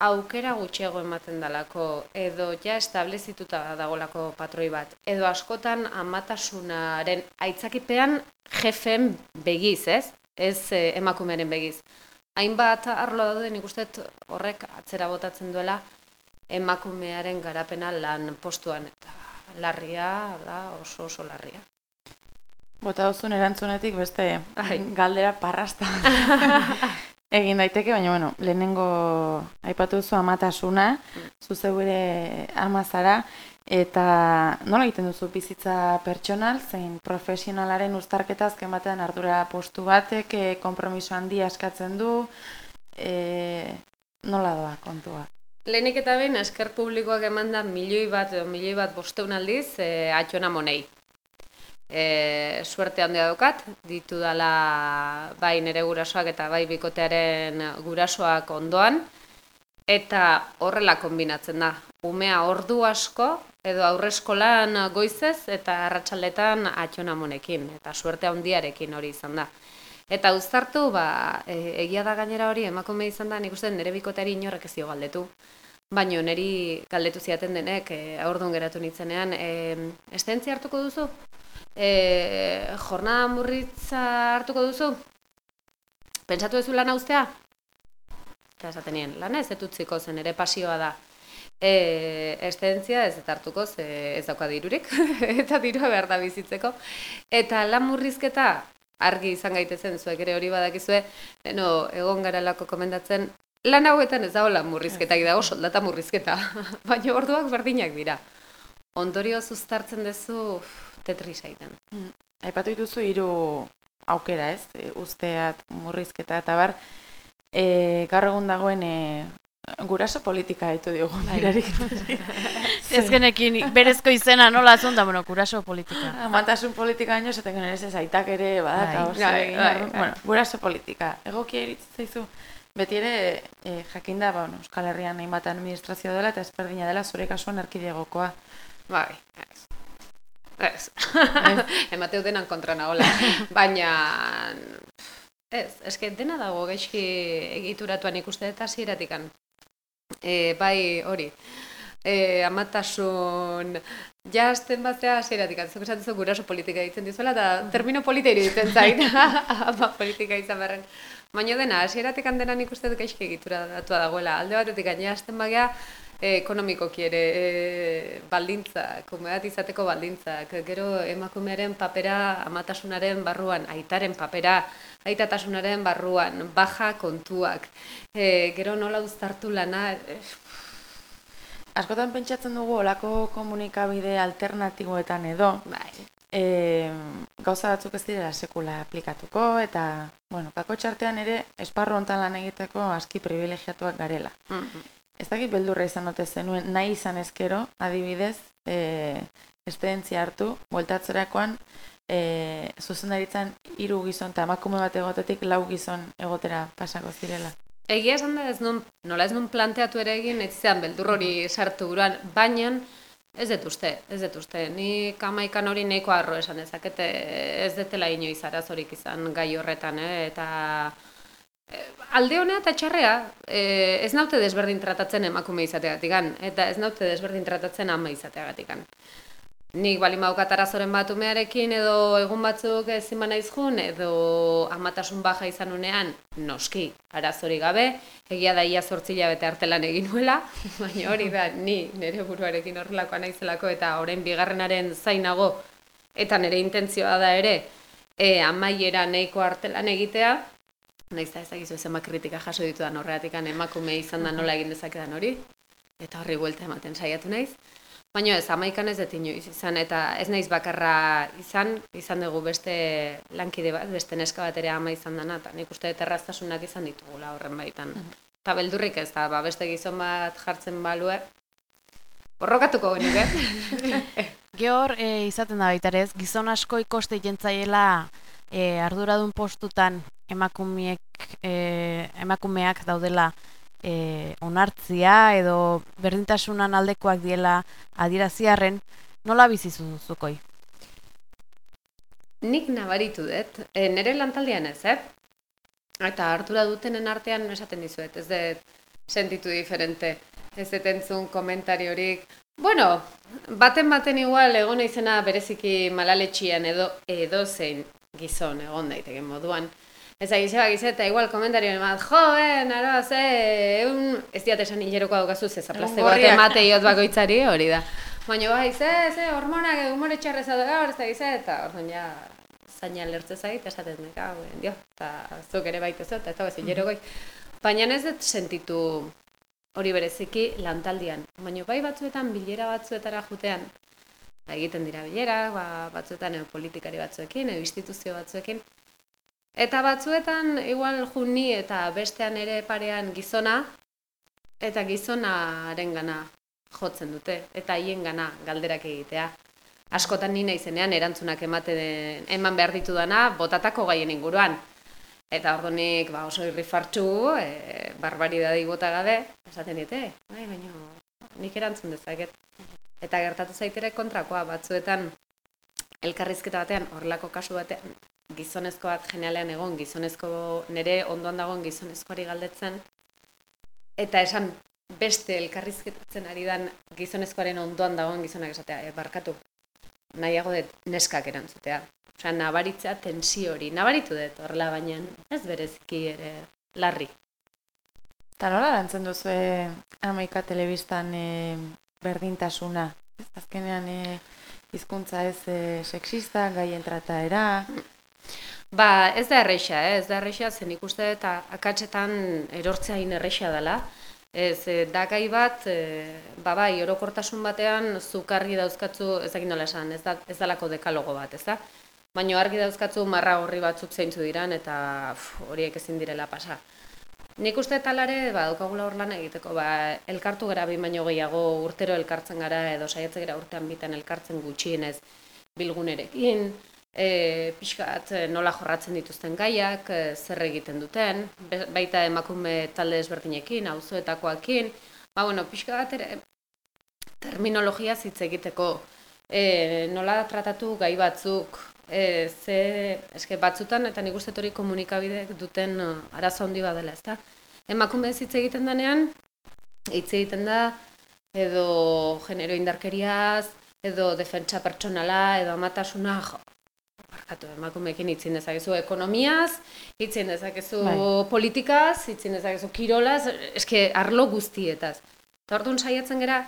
aukera gutxiago ematen dalako, edo ja establezituta dagolako patroi bat, edo askotan amatasunaren aitzakipean jefen begiz, ez? Ez eh, emakumearen begiz. Hainbat arlo daude nik uste horrek atzera botatzen duela emakumearen garapena lan postuan eta larria da oso oso larria. Bota duzun erantzunetik beste Ai. galdera parrasta [LAUGHS] egin daiteke, baina bueno, lehenengo aipatu duzu amatasuna, zu zeure ama zara, eta nola egiten duzu bizitza pertsonal, zein profesionalaren uztarketa azken batean ardura postu batek, e, konpromiso handia eskatzen du, e, nola doa kontua? Lehenik eta behin esker publikoak emanda milioi bat edo milioi bat bosteun aldiz e, atxona monei. E, suerte handia daukat, ditu dala bai nire gurasoak eta bai bikotearen gurasoak ondoan, eta horrela kombinatzen da. Umea ordu asko, edo aurreskolan goizez eta arratsaldetan atxona monekin, eta suerte handiarekin hori izan da. Eta uztartu, ba, e, egia da gainera hori emakume izan da, nik uste nire bikoteari inorrek ez dio galdetu. Baina niri galdetu ziaten denek, e, aurdun geratu nintzenean, e, estentzia hartuko duzu? E, jornada murritza hartuko duzu? Pentsatu duzu lana ustea? Eta esaten nien, lana ez utziko zen, ere pasioa da. E, estentzia ez hartuko, ze ez dauka dirurik, [LAUGHS] eta dirua behar da bizitzeko. Eta lan murrizketa, argi izan gaitezen, zuek ere hori badakizue, no, egon garalako komendatzen, lan hauetan ez dago lan murrizketak dago soldata murrizketa, [LAUGHS] baina orduak berdinak dira. Ondorio zuztartzen duzu tetrisa egiten. Aipatu dituzu hiru aukera, ez? E, usteat, murrizketa eta bar, e, gaur egun dagoen e, guraso politika ditu diogu mirarik. [LAUGHS] Ez genekin berezko izena nola azun da, bueno, kuraso politika. Amatasun politika baino esaten genuen ez ez aitak ere badaka, Bai. oso Bai, egin bai, bai. Bueno, guraso politika. Egokia iritzen zaizu, beti ere e, jakinda, ba, bueno, Euskal Herrian hainbat administrazio dela eta ezberdina dela zure kasuan erkidegokoa. Bai, ez. Ez. [LAUGHS] Emateu denan kontra nagola. Baina, ez, eske dena dago gaizki egituratuan ikuste eta hasieratik E, bai, hori. E, amatasun jazten batzea hasieratik zuk esaten zu guraso politika egiten dizuela eta termino polita iruditzen zait. [LAUGHS] Ama politika izan berren. Baina dena, hasieratik dena nik uste dut gaizki egituratua dagoela. Alde batetik gaina hasten bagea, e, ekonomikoki ere e, baldintzak, umeat izateko baldintzak, gero emakumearen papera amatasunaren barruan, aitaren papera aitatasunaren barruan, baja kontuak, e, gero nola uztartu lana, e, Askotan pentsatzen dugu olako komunikabide alternatiboetan edo, bai, e, gauza batzuk ez direla sekula aplikatuko, eta, bueno, kako txartean ere, esparru hontan lan egiteko aski privilegiatuak garela. Mhm. Ez dakit beldurra izan ote zenuen, nahi izan ezkero, adibidez, e, espedentzia hartu, bueltatzerakoan, e, zuzendaritzan hiru gizon eta emakume bat egotetik lau gizon egotera pasako zirela. Egia esan da ez nun, nola ez nun planteatu ere egin, ez zidan beldur hori sartu buruan, baina ez dut uste, ez dut uste. Ni kamaikan hori nahiko arro esan dezakete, ez detela inoiz arazorik izan gai horretan, eh? eta eh, alde honea eta txarrea, eh, ez naute desberdin tratatzen emakume izateagatikan, eta ez naute desberdin tratatzen ama izateagatikan. Nik bali maukat arazoren bat umearekin edo egun batzuk ezin ba naiz jun edo amatasun baja izan unean, noski, arazorik gabe, egia da ia zortzila bete artelan egin nuela, [LAUGHS] baina hori da ni nire buruarekin horrelakoa naizelako eta orain bigarrenaren zainago eta nire intentzioa da ere e, amaiera nahiko artelan egitea, naiz da ezagizu zenba kritika jaso ditudan horreatikan emakume izan da nola egin dezakedan hori, eta horri buelta ematen saiatu naiz. Baina ez, amaikan ez dut inoiz izan, eta ez naiz bakarra izan, izan dugu beste lankide bat, beste neska bat ere ama izan dana, eta nik uste dut erraztasunak izan ditugula horren baitan. Eta beldurrik ez da, ba, beste gizon bat jartzen balue, borrokatuko genuke. [LAUGHS] Gehor, e, izaten da baita ez, gizon asko ikoste jentzaiela e, arduradun postutan emakumeek, e, emakumeak daudela e, onartzia edo berdintasunan aldekoak diela adieraziarren, nola bizizu zukoi? Nik nabaritu dut, e, nire lantaldean ez, eh? Eta hartura dutenen artean esaten dizuet, ez dut sentitu diferente, ez dut entzun komentariorik. Bueno, baten baten igual egon izena bereziki malaletxian edo edo zein gizon egon daiteken moduan. Ez da gizeba gizeta, igual komentario bat, jo, eh, naro, ze, eun, ez diat esan hileroko daukazu, ze zaplaste bat emate iot bakoitzari, hori da. Baina bai, ze, ze, hormonak humore txarreza da gaur, ez da gizeta, eta orduan ja, zaina lertze zait, esaten deka, buen, dio, eta zuk ere baita zut, eta ez hilerokoi. Baina ez dut sentitu hori bereziki lantaldian. Baina bai batzuetan, bilera batzuetara jutean, ba, egiten dira bilerak, ba, batzuetan politikari batzuekin, edo instituzio batzuekin, Eta batzuetan, igual juni eta bestean ere parean gizona, eta gizonaren gana jotzen dute, eta haien gana galderak egitea. Askotan ni naizenean erantzunak ematen eman behar ditu dana, botatako gaien inguruan. Eta ordunik ba, oso irrifartxu, e, barbaridadi bota gabe, esaten diete, bai, baina nik erantzun dezaket. Eta gertatu zaitere kontrakoa, batzuetan elkarrizketa batean, horrelako kasu batean, gizonezko bat generalean egon, gizonezko nire ondoan dagoen gizonezkoari galdetzen, eta esan beste elkarrizketatzen ari dan gizonezkoaren ondoan dagoen gizonak esatea, e, barkatu, nahiago dut neskak erantzutea. Osea, nabaritzea tensio hori, nabaritu dut horrela baina ez bereziki ere larri. Eta nola lantzen duzu e, amaika telebistan e, berdintasuna? Ez azkenean e, hizkuntza ez e, sexista, gaien trataera, Ba, ez da erreixa, eh? ez da erreixa, zen ikuste eta akatsetan erortzea hain erreixa dela. Ez, e, da gai bat, e, ba bai, orokortasun batean, zukarri dauzkatzu, ez dakit nola esan, ez, da, ez dalako dekalogo bat, ez da? Baina argi dauzkatzu marra horri batzuk zeintzu diran, eta horiek ezin direla pasa. Nik uste talare, ba, daukagula hor lan egiteko, ba, elkartu gara behin baino gehiago urtero elkartzen gara, edo saiatzen gara urtean bitan elkartzen gutxienez bilgunerekin, e, pixkat e, nola jorratzen dituzten gaiak, e, zer egiten duten, baita emakume talde ezberdinekin, auzoetakoekin, ba, bueno, pixka ere terminologia hitz egiteko, e, nola tratatu gai batzuk, e, ze, eske batzutan, eta nik uste hori komunikabideek duten e, arazo handi badela, ezta? Emakume hitz egiten denean, hitz egiten da, edo genero indarkeriaz, edo defentsa pertsonala, edo amatasuna, jo, barkatu, emakumeekin hitzin dezakezu ekonomiaz, hitzin dezakezu Bai. politikaz, hitzin dezakezu kirolaz, eske arlo guztietaz. Eta orduan saiatzen gera,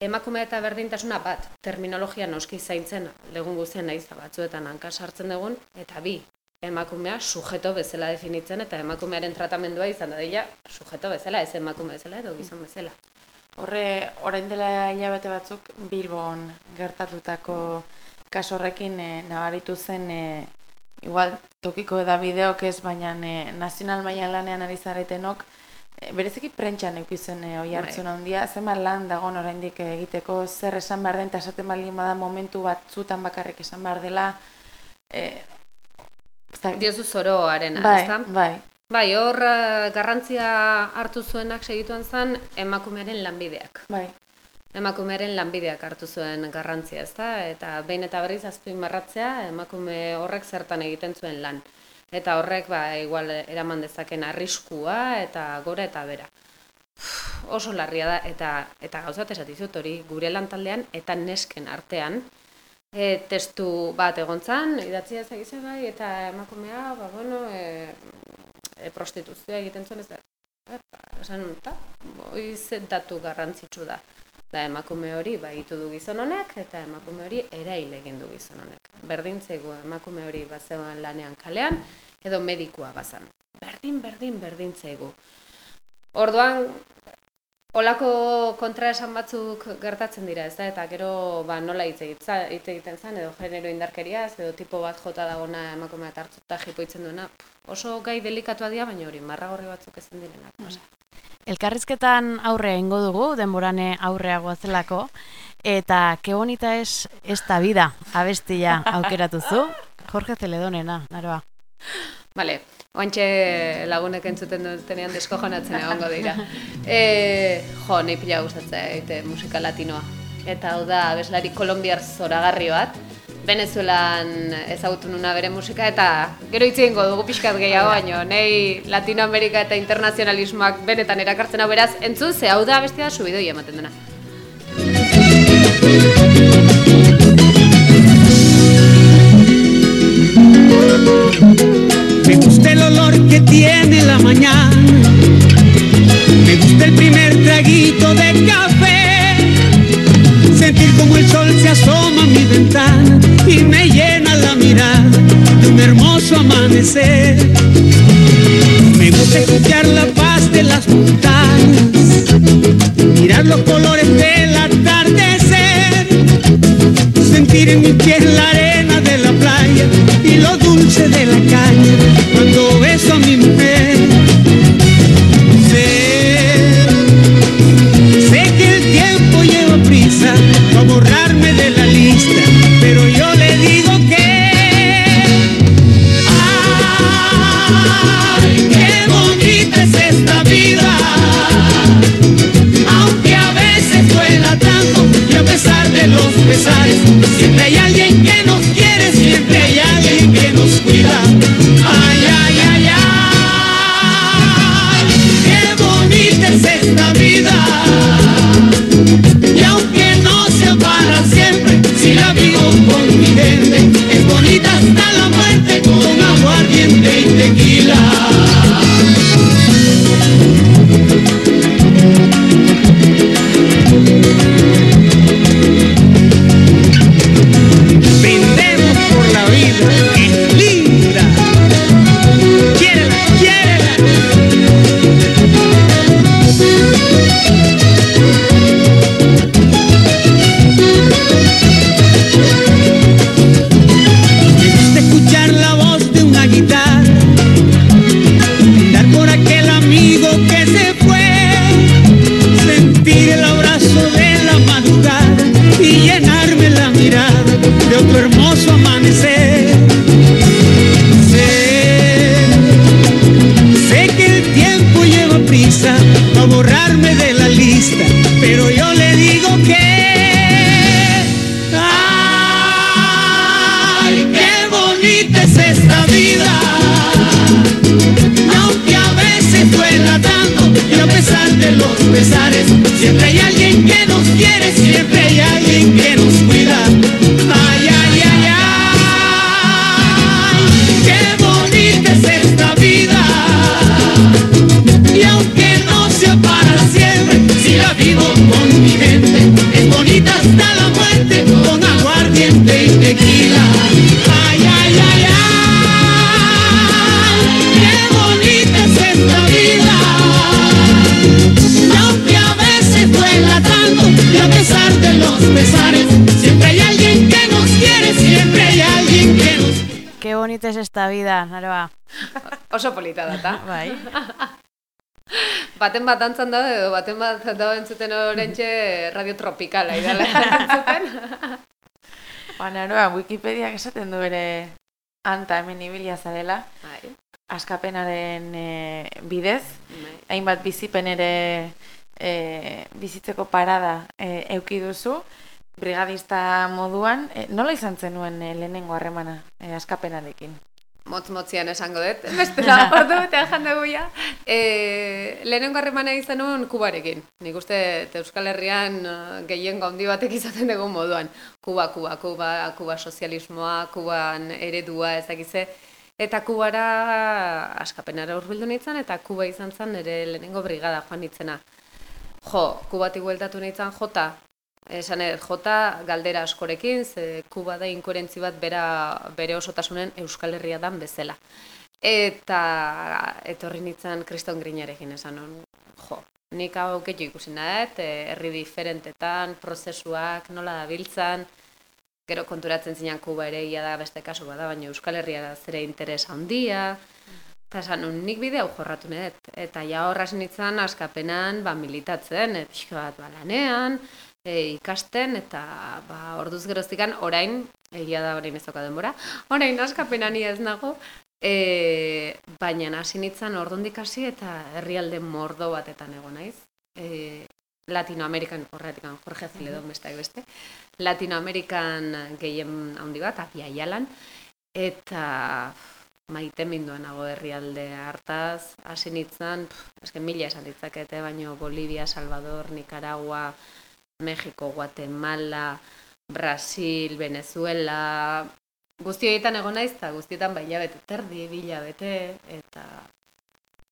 emakume eta berdintasuna bat, terminologia noski zaintzen, legun guztien naiz da batzuetan hanka sartzen dugun, eta bi, emakumea sujeto bezala definitzen, eta emakumearen tratamendua izan da dira sujeto bezala, ez emakume bezala edo gizon bezala. Horre, orain dela hilabete batzuk Bilbon gertatutako kaso horrekin e, nabaritu zen e, igual tokiko da bideok ez, baina e, nazional mailan lanean ari zaretenok E, Bereziki prentxan eukizen e, oi hartzun Bai. handia, zenbat lan dagon oraindik egiteko zer esan behar den, eta esaten baldin bada momentu batzutan bakarrik esan behar dela, e, da- Diozu zoroarena, bai, ezta? bai, Bai, hor garrantzia hartu zuenak segituan zen emakumearen lanbideak. bai, Emakumearen lanbideak hartu zuen garrantzia, ezta? Eta behin eta berriz azpimarratzea emakume horrek zertan egiten zuen lan. Eta horrek ba igual eraman dezaken arriskua eta gora eta bera. Oso larria da eta eta gauzat esati dizut hori gure lantaldean eta nesken artean e, testu bat egontzan, idatzia ezagize bai, eta emakumea, ba, bueno, e, e, prostituzioa egiten zuen ez da. Epa, esan eta, oiz datu garrantzitsu da. Da emakume hori baitu du gizon honek eta emakume hori erail egin du gizon honek. Berdin zaigu emakume hori bazegoen lanean kalean edo medikua bazan. Berdin, berdin, berdin zaigu. Orduan, Olako kontraesan batzuk gertatzen dira, ez da? Eta gero ba, nola hitz egiten zen, edo genero indarkeriaz, edo tipo bat jota dagona emakumea eta hartzuta jipoitzen duena. Oso gai delikatua dira, baina hori marragorri batzuk ezin direnak. pasa. Elkarrizketan aurrea ingo dugu, denborane aurrea goazelako, eta ke bonita es esta vida abestia aukeratu zu, Jorge Celedonena, naroa. Vale, oantxe lagunek entzuten dutenean deskojonatzen egongo dira. [LAUGHS] E, jo, nahi pila gustatzea egite musika latinoa. Eta hau da, abeslari kolombiar zoragarri bat, Venezuelan ezagutu nuna bere musika eta gero hitz egingo dugu pixkat gehiago baino, nei Latinoamerika eta internazionalismoak benetan erakartzen hau beraz, entzun ze hau da bestia subidoi ematen dena. Me amanecer. Data. Bai. baten bat antzan dago edo baten bat dago entzuten orentxe radio tropikala idala [LAUGHS] entzuten. Ba, naroa, Wikipediak esaten du ere anta hemen ibilia zarela, Bai, askapenaren e, bidez, bai. hainbat bizipen ere e, bizitzeko parada e, euki duzu, brigadista moduan, e, nola izan zenuen e, lehenengo harremana e, askapenarekin? Motz-motzian esango dut. Beste da, [LAUGHS] ordu betean jandago ja. E, lehenengo harremana izan nuen Kubarekin. Nik uste Euskal Herrian eh, gehien gaundi batek izaten dugu moduan. Kuba, Kuba, Kuba, Kuba sozialismoa, Kuban eredua ezakize. Eta Kubara askapenara urbildu nintzen, eta Kuba izan zen nire lehenengo brigada joan nintzena. Jo, Kubatik bueltatu nintzen jota, Esan edo, jota galdera askorekin, ze Kuba da inkoherentzi bat bera, bere osotasunen Euskal Herria dan bezala. Eta etorri nintzen kriston grinarekin esan hon, jo, nik hau gehiago ikusi nahet, herri diferentetan, prozesuak, nola dabiltzan, gero konturatzen zinan Kuba ere ia da beste kasu bada, baina Euskal Herria da zere interes handia, Eta esan, nik bide hau jorratu net. Eta ja horraz nintzen askapenan ba, militatzen, e, pixka bat ba, lanean, e, ikasten, eta ba, orduz geroztikan orain, egia da orain ez dauka denbora, orain askapenan ia ez nago, e, baina hasi nintzen ordondik hasi eta herrialde mordo batetan egon naiz. E, Latinoamerikan, horretikan, Jorge Ziledon besteak beste, Latinoamerikan gehien handi bat, apia jalan, eta maite minduan nago herrialde hartaz, hasi nintzen, eske mila esan ditzakete, baino Bolivia, Salvador, Nicaragua, Mexiko, Guatemala, Brasil, Venezuela, guzti horietan egon naiz, eta guztietan bai bete, terdi, bila bete, eta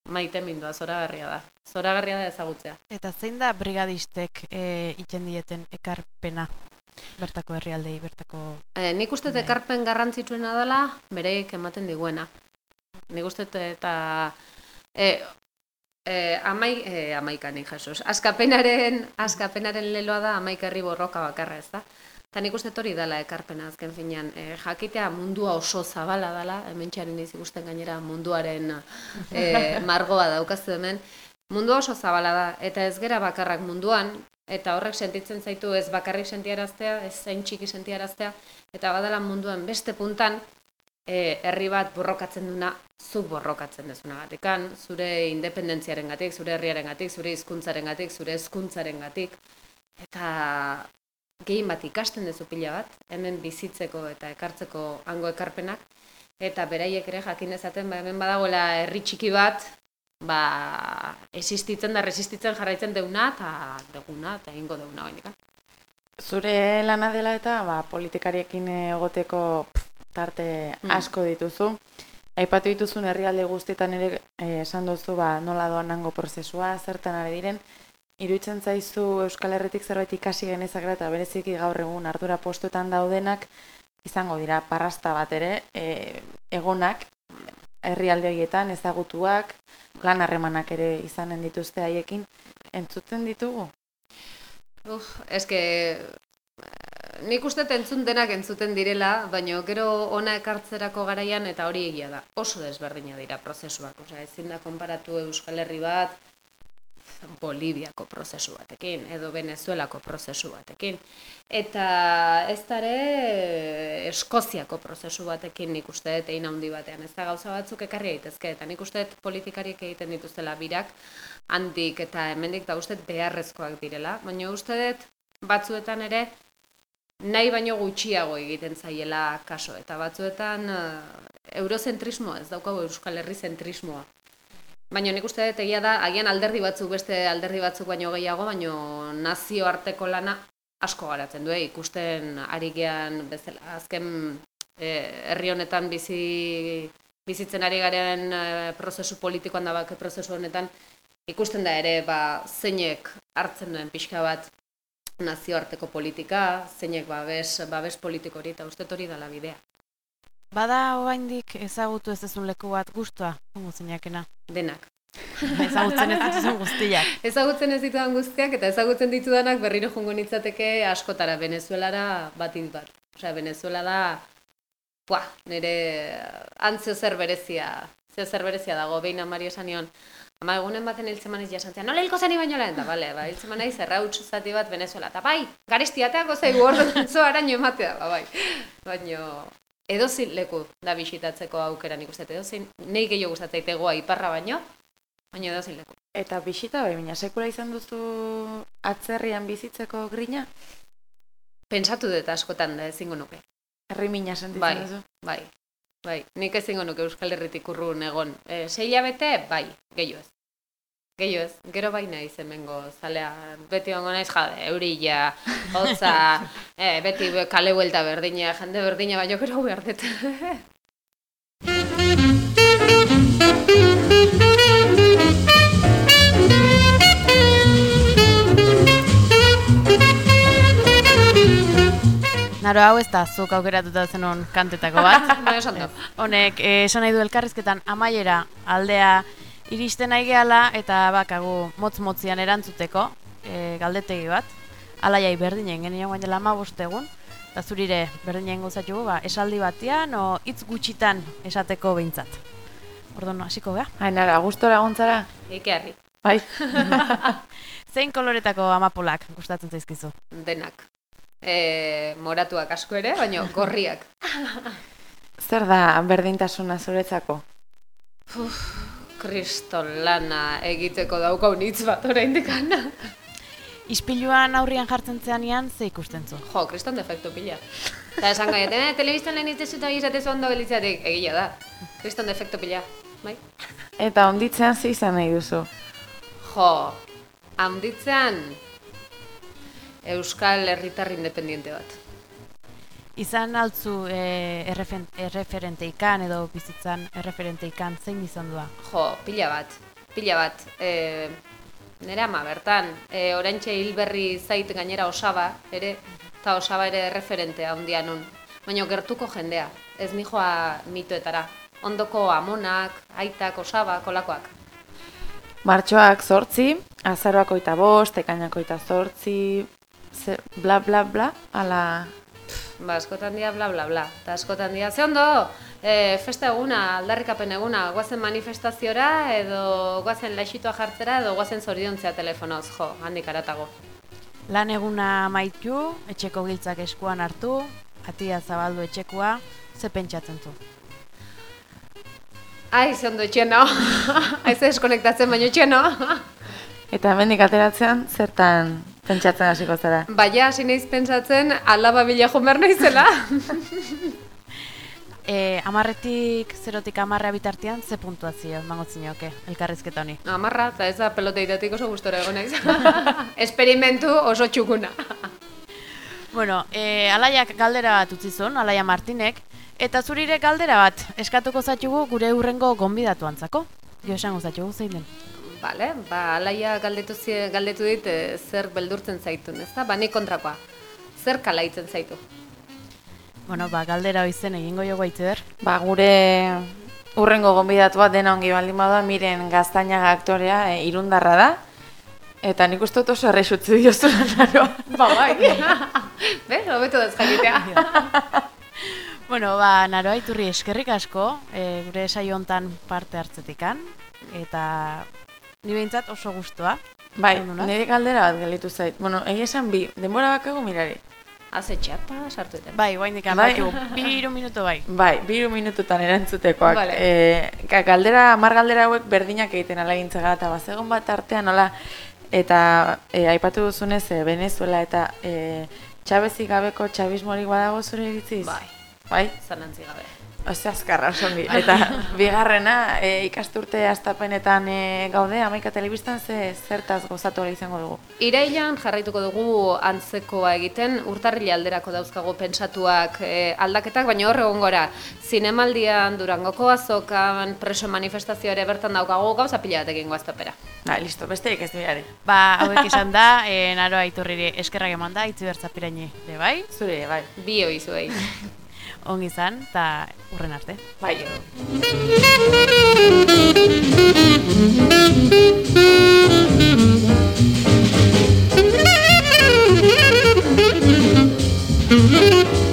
maite mindua, zoragarria da. Zoragarria da ezagutzea. Eta zein da brigadistek e, iten dieten ekarpena bertako herrialdei, bertako... E, nik uste ekarpen garrantzitsuena dela, bereik ematen diguena. Nik uste eta... E, e, amai, e, amaika nik Jesus. Askapenaren, askapenaren leloa da amaika herri borroka bakarra ez da. Eta nik uste hori dela ekarpena azken finean. E, jakitea mundua oso zabala dela, hemen txarin ikusten gainera munduaren e, [LAUGHS] margoa daukazu hemen. Mundua oso zabala da, eta ez gera bakarrak munduan, eta horrek sentitzen zaitu ez bakarrik sentiaraztea, ez zain txiki sentiaraztea, eta badala munduan beste puntan, e, herri bat borrokatzen duna, zuk borrokatzen dezunagatikan, zure independentziaren gatik, zure herriaren gatik, zure hizkuntzaren gatik, zure hezkuntzaren gatik, eta gehien bat ikasten dezu pila bat, hemen bizitzeko eta ekartzeko hango ekarpenak, eta beraiek ere jakin dezaten, ba, hemen badagoela herri txiki bat, ba, existitzen da resistitzen jarraitzen deuna, eta deguna, eta egingo deuna gaindikan. Zure lana dela eta ba, politikariekin egoteko pff, tarte Mm. asko dituzu. Aipatu dituzun herrialde guztietan ere eh, esan duzu ba, nola doan nango prozesua, zertan ari diren. Iruditzen zaizu Euskal Herritik zerbait ikasi genezakera eta bereziki gaur egun ardura postuetan daudenak izango dira parrasta bat ere e, egonak herrialde horietan ezagutuak, lan harremanak ere izanen dituzte haiekin entzuten ditugu. Uf, eske nik uste entzun denak entzuten direla, baina gero ona ekartzerako garaian eta hori egia da. Oso desberdina dira prozesuak, osea, ezin da konparatu Euskal Herri bat Boliviako prozesu batekin, edo Venezuelako prozesu batekin. Eta ez da ere Eskoziako prozesu batekin nik uste dut egin handi batean. Ez da gauza batzuk ekarri daitezke, eta nik uste dut politikariek egiten dituztela birak, handik eta hemendik da uste beharrezkoak direla. Baina uste dut batzuetan ere nahi baino gutxiago egiten zaiela kaso. Eta batzuetan eh, eurozentrismoa, ez daukagu Euskal Herri zentrismoa. Baina nik uste dut egia da, agian alderdi batzuk beste alderdi batzuk baino gehiago, baino nazioarteko lana asko garatzen du, eh? ikusten ari gean bezala, azken eh, herri honetan bizi, bizitzen ari garen eh, prozesu politikoan da bake prozesu honetan, ikusten da ere ba, zeinek hartzen duen pixka bat nazioarteko politika, zeinek babes, babes politiko hori, eta uste hori dela bidea. Bada oraindik ezagutu ez dezun leku bat guztua, hongo zinakena. Denak. [LAUGHS] Ezagutzen ez dituzun guztiak. [LAUGHS] Ezagutzen ez ditudan guztiak eta ezagutzen ditudanak berriro jongo nitzateke askotara Venezuelara batit bat. Osea, Venezuela da, pua, nire antzio zer berezia, zeo zer berezia dago, behin amari esan nion, Ama egunen baten hiltzen maniz jasantzean, nola hilko zeni baino lehen, da, bale, ba, hiltzen manaiz errautz zati bat Venezuela, eta bai, garesti ateako zaigu orduan [LAUGHS] zo araño ematea, ba, bai. Baino, edozin leku da bisitatzeko aukera nik uste, edozin, nahi gehiago gustatzait egoa iparra baino, baino edozin leku. Eta bisita bai, baina sekula izan duzu atzerrian bizitzeko grina? Pentsatu dut askotan da ezingo nuke. Herri mina sentitzen Bai, duzu? bai, bai. Nik ezingo nuke Euskal Herritik urrun egon. E, sei hilabete, bai, gehiago ez. Gehiago ez, gero bai naiz hemengo zalea, beti ongo naiz jade, eurila, hotza, [LAUGHS] e, beti be- kale buelta berdina, jende berdina, baina gero behar dut. [LAUGHS] Naro hau ez da zuk aukeratuta zenun kantetako bat. [LAUGHS] dut. Honek, eh, esan nahi du elkarrizketan amaiera aldea iristen nahi gehala eta bakagu motz-motzian erantzuteko eh, galdetegi bat. Alaiai berdinen genio gain dela egun, eta zurire berdinen gozatugu, ba, esaldi batian o hitz gutxitan esateko behintzat. Orduan, hasiko gea. Ainara, gustora gontzara? Harri, Bai. [LAUGHS] Zein koloretako amapolak gustatzen zaizkizu? denak. E, moratuak asko ere, baina gorriak. [LAUGHS] Zer da berdintasuna zuretzako? Kriston lana egiteko daukaun hitz bat oraindik ana. Ispiluan aurrian jartzen zeanean ze ikusten zu? Jo, kriston defektu pila. Eta esan gaiet, eh, telebistan lehen itzezu eta izatezu ondo belitzatik, egia da. Kriston defektu pila, bai? Eta onditzean ze izan nahi duzu? Jo, handitzean Euskal Herritar Independiente bat. Izan altzu e, errefen, erreferente ikan edo bizitzan erreferente ikan zein izan dua? Jo, pila bat, pila bat. E, nire ama bertan, e, oraintxe hilberri zait gainera osaba, ere, eta osaba ere referentea handia nun. Baina gertuko jendea, ez nijoa mitoetara. Ondoko amonak, aitak, osaba, kolakoak. Martxoak zortzi, azaroak oita bost, ekainak oita zortzi, ze, bla bla bla, ala... Ba, askotan dia bla bla bla. Eta askotan dia, ze ondo, e, festa eguna, aldarrikapen eguna, guazen manifestaziora, edo guazen laixitoa jartzera, edo guazen zoriontzea telefonoz, jo, handik aratago. Lan eguna maitu, etxeko giltzak eskuan hartu, atia zabaldu etxekoa, ze pentsatzen zu? Ai, ze ondo etxeno. [LAUGHS] Aiz deskonektatzen baino etxeno. Eta hemendik ateratzean, zertan pentsatzen hasiko zara? Baina, hasi naiz pentsatzen, alaba bila joan behar naizela. [LAUGHS] E, amarretik, zerotik amarrea bitartean, ze puntuazio emango zinioke elkarrizketa honi? Amarra, eta ez da pelota idatik oso gustora egon naiz. [LAUGHS] Esperimentu oso txukuna. Bueno, e, alaiak galdera bat utzi zuen, alaia Martinek, eta zurire galdera bat, eskatuko zatxugu gure urrengo gonbidatu antzako. Jo esango zatxugu zein den. Bale, ba, alaia galdetu, galdetu dit e, zer beldurtzen zaitun, ez da? Ba, nik kontrakoa. Zer kalaitzen zaitu. Bueno, ba, galdera hoizen egingo jo gaitzer. Ba, gure urrengo gonbidatua dena ongi baldin bada, miren gaztainaga aktorea e, irundarra da. Eta nik uste dut oso errexutzi diozu naroa. Ba, bai. [LAUGHS] Be, hobeto da ez jakitea. [LAUGHS] Bueno, ba, naroa iturri eskerrik asko, e, gure saio hontan parte hartzetikan, eta ni behintzat oso gustoa. Bai, nire galdera bat gelitu zait. Bueno, egia esan bi, denbora bakago mirari. Haze txapa sartu eten. Bai, guain dikan, Bai. biru minutu bai. [LAUGHS] Bai, biru minututan erantzutekoak. Vale. E, ka- galdera, mar galdera hauek berdinak egiten ala gara, eta bazegon bat artean nola, eta e, aipatu duzunez, e, Venezuela eta e, txabezik gabeko txabismorik badago zure iritziz? Bai, Bai? zanantzi gabe. Ose azkarra, oso ongi. Eta bigarrena, e, ikasturte astapenetan e, gaude, amaika telebistan ze zertaz gozatu ahal izango dugu. Irailan jarraituko dugu antzekoa egiten, urtarrila alderako dauzkago pentsatuak eh, aldaketak, baina hor egon gora, zinemaldian, durangoko azokan, preso manifestazioa ere bertan daukago gauza pila bat egingo aztopera. Ba, listo, besterik ez mirari. Ba, hauek izan da, e, naroa iturriri eskerrak eman da, itzi bertzapiraini, bai? Zure, bai. Bi hoi [LAUGHS] ongi izan eta urren arte. Bai. Mm-hmm. [LAUGHS]